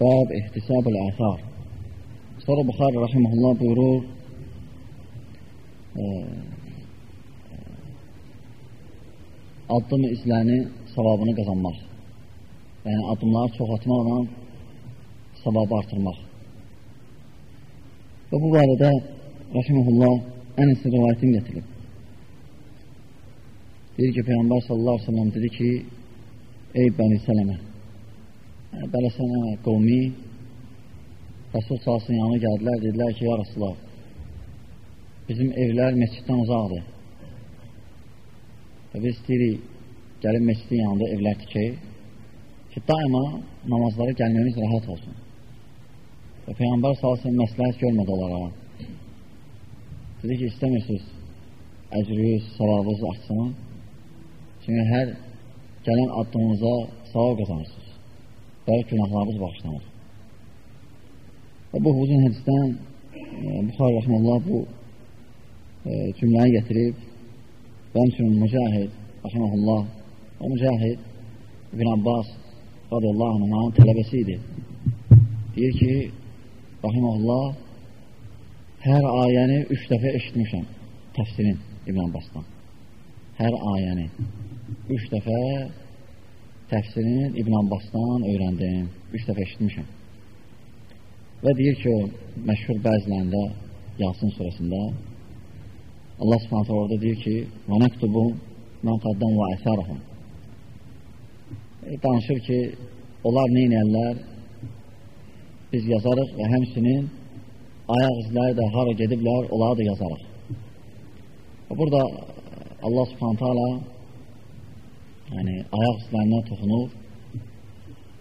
Bab ihtisab-ül əsar. Sonra Buxar Rahimullah buyurur, addım izləni savabını qazanmaq. Yəni, addımları çox atmaqla savabı artırmaq. Və bu barədə Rahimullah Ənəsin rivayətini gətirib. Deyir ki, Peyğəmbər sallallahu aleyhi ve sellem dedi ki, ey bəni sələmə, belə sənə qovmi Rəsul salsın yanına gəldilər, dedilər ki, ya Rasulallah, bizim evlər məsciddən uzaqdır. Və biz istəyirik, gəlib məscidin yanında evlər tikək ki, daima namazlara gəlməyimiz rahat olsun. Və Peyğəmbər salsın məsləhət görmədi onlara. Dedi ki, istəmirsiniz, əcrüyüz, savabınız artsın. Çünki hər gələn addımınıza savab qazanırsınız və günahlarımız bağışlanır. Və bu uzun hədisdən e, Buxar Rəhməllah bu e, cümləni gətirib və üçün Mücahid Rəhməllah o Mücahid İbn Abbas radiyallahu anhın tələbəsi idi. Deyir ki, Rəhməllah hər ayəni üç dəfə eşitmişəm təfsirin İbn Abbasdan. Hər ayəni üç dəfə təfsirini İbn Abbasdan öyrəndim, üç dəfə eşitmişəm. Və deyir ki, o məşhur bəzilərində Yasin surəsində Allah subhanətə orada deyir ki, və nəktubu mən qaddan və əsərəhəm. E, danışır ki, onlar neynəyərlər? Biz yazarıq və həmsinin ayaq izləri də hara gediblər, onları da yazarıq. Burada Allah subhanətə alə yəni ayaq izlərinə toxunur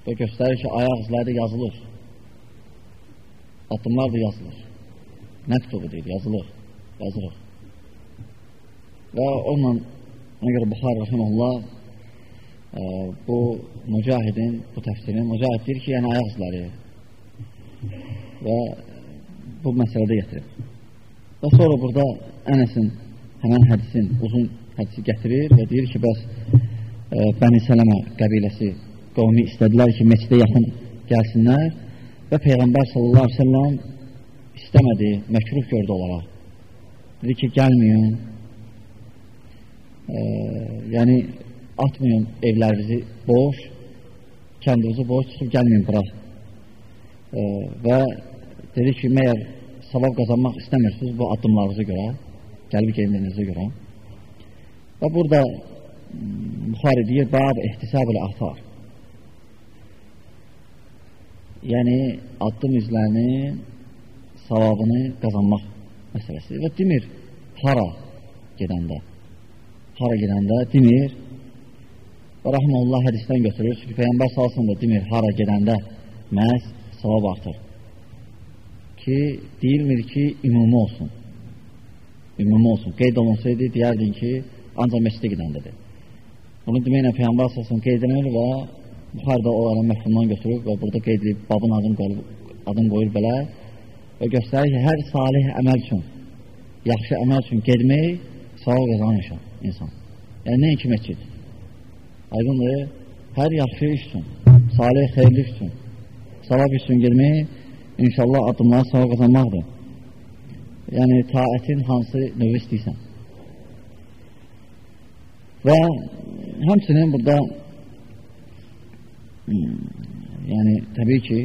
və göstərir ki, ayaq izləri yazılır. Addımlar da yazılır. Məktubu deyil, yazılır, yazılır. Və onunla, ona görə Buxar Rəhimullah e, bu mücahidin, bu təfsirin, mücahid deyir ki, yəni ayaq izləri və bu məsələdə gətirib. Və sonra burada Ənəsin həmən hədisin, uzun hədisi gətirir və deyir ki, bəs Bəni Sələmə qəbiləsi qovmi istədilər ki, meçidə yaxın gəlsinlər və Peyğəmbər sallallahu aleyhi ve sellem istəmədi, məkruh gördü onlara. Dedi ki, gəlməyin, e, yəni atmayın evlərinizi boş, kəndinizi boş çıxıb gəlməyin bura. E, və dedi ki, məyər savab qazanmaq istəmirsiniz bu addımlarınızı görə, gəlib geyimlərinizə görə. Və burada Buxari deyir, bab ehtisab-ül ahtar. Yəni, addım izlərinin savabını qazanmaq məsələsi. Və demir, hara gedəndə. Hara gedəndə demir, və rəhməlullah hədisdən götürür, çünki Peyyambər salsın da demir, hara gedəndə məhz savab artır. Ki, deyilmir ki, ümumi olsun. Ümumi olsun. Qeyd olunsaydı, deyərdin ki, ancaq məscidə gedəndədir. Bunu deməklə Peyğəmbər əsasını qeyd edilir və Buxarda o aranı məhkumdan götürüb və burada qeyd edib babın adını qoyur, adını qoyur belə və göstərir ki, hər salih əməl üçün, yaxşı əməl üçün gedmək savab qazanır insan. Yəni, nə iki məscid? Aydındır, hər yaxşı iş üçün, salih xeyirlik üçün, savab üçün gedmək, inşallah addımları savab qazanmaqdır. Yəni, taətin hansı növü istəyirsən. Və həmçinin burada? Hmm, yəni təbii ki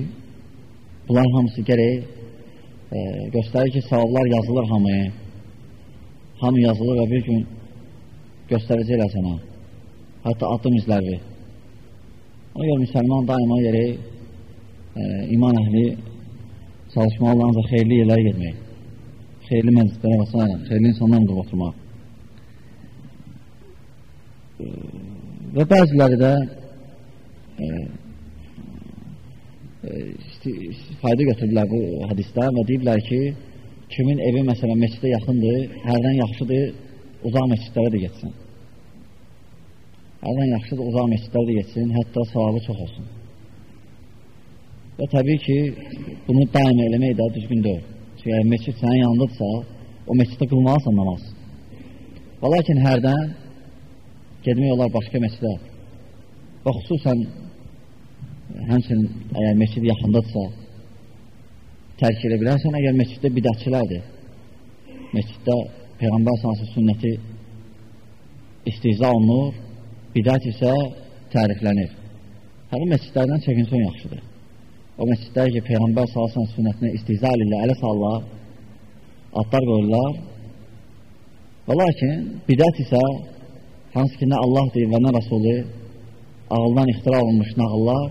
bunlar hamısı gərək e, göstərir ki savablar yazılır hamıya. Hamı yazılır və bir gün göstərəcəklər sənə hətta addım izləri ona görə müsəlman daima gərək e, iman əhli çalışmalı ancaq xeyirli yerlərə getmək xeyirli məclislərə və s. xeyirli insanlarla oturmaq və bəziləri də e, e, fayda götürürlər bu hədisdən və deyiblər ki, kimin evi məsələn məscidə yaxındır, hərdən yaxşıdır, uzaq məscidlərə də getsin. Hərdən yaxşıdır, uzaq məscidlərə də getsin, hətta savabı çox olsun. Və təbii ki, bunu daim eləmək də düzgün deyil. Çünki əgər məscid sənin yanındadırsa, o məsciddə qılmalısan namaz. Və lakin hərdən getmək olar başqa məsələ və xüsusən həmçinin əgər məscid yaxındadırsa, tərk edə bilərsən, əgər məsciddə bidətçilərdir. Məsciddə Peyğəmbər sansı sünnəti istiza olunur, bidət isə təriflənir. Həmin məscidlərdən çəkinsən yaxşıdır. O məscidlər ki, Peyğəmbər salsan sünnətinə istiza ilə ələ sallar, adlar qoyurlar və lakin bidət isə hansı ki, nə Allah deyir və nə Rasulü ağıldan ixtira olunmuş nağıllar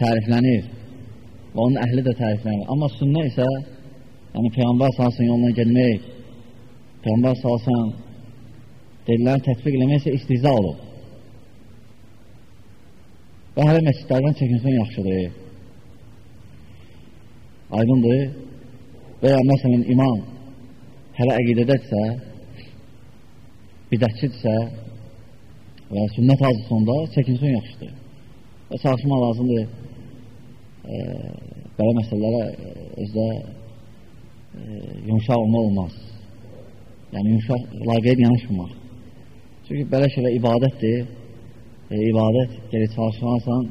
təriflənir və onun əhli də təriflənir. Amma sünnə isə, yəni Peyğəmbər salsın yoluna gelmək, Peyğəmbər salsın dedilər tətbiq eləmək isə istiza olub. Və hələ məscidlərdən çəkinsən yaxşıdır. Aydındır. Və ya məsələn imam hələ əqidədədirsə, bidətçidirsə və sünnət hazırsında çəkinsən yaxşıdır. Və çalışmaq lazımdır e, belə məsələlərə e, özdə e, yumuşaq olma olmaz. Yəni, yumuşaq, laqeyd yanaşmamaq. Çünki belə şeylə ibadətdir. E, ibadət geri çalışmalısan,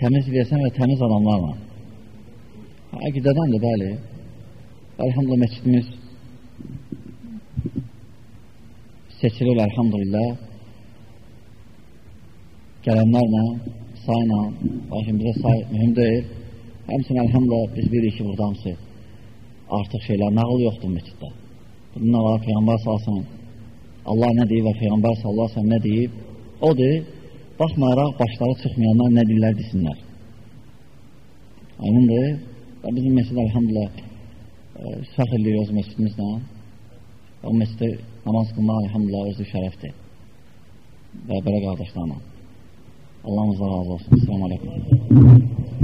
təmiz versən və təmiz adamlarla. Əqidədən də bəli. Elhamdülillah məscidimiz seçilir, elhamdülillah. Gələnlərlə sayla, lakin bizə say mühüm deyil. Həmçin, əlhamdülillah, biz bilirik ki, burada hamısı artıq şeylər, nağıl yoxdur məsciddə. Bununla var, Peyğəmbər salsın, Allah nə deyib və Peyğəmbər sallasın nə deyib, odur, baxmayaraq başları çıxmayanlar nə dillər desinlər. Aynındır və bizim məscid, əlhamdülillah, e, fəxr edirik öz məscidimizlə. O məsciddə namaz qılmaq, əlhamdülillah, özü şərəfdir və belə qardaşlarla. Allah razı olsun. Selamun Aleyküm.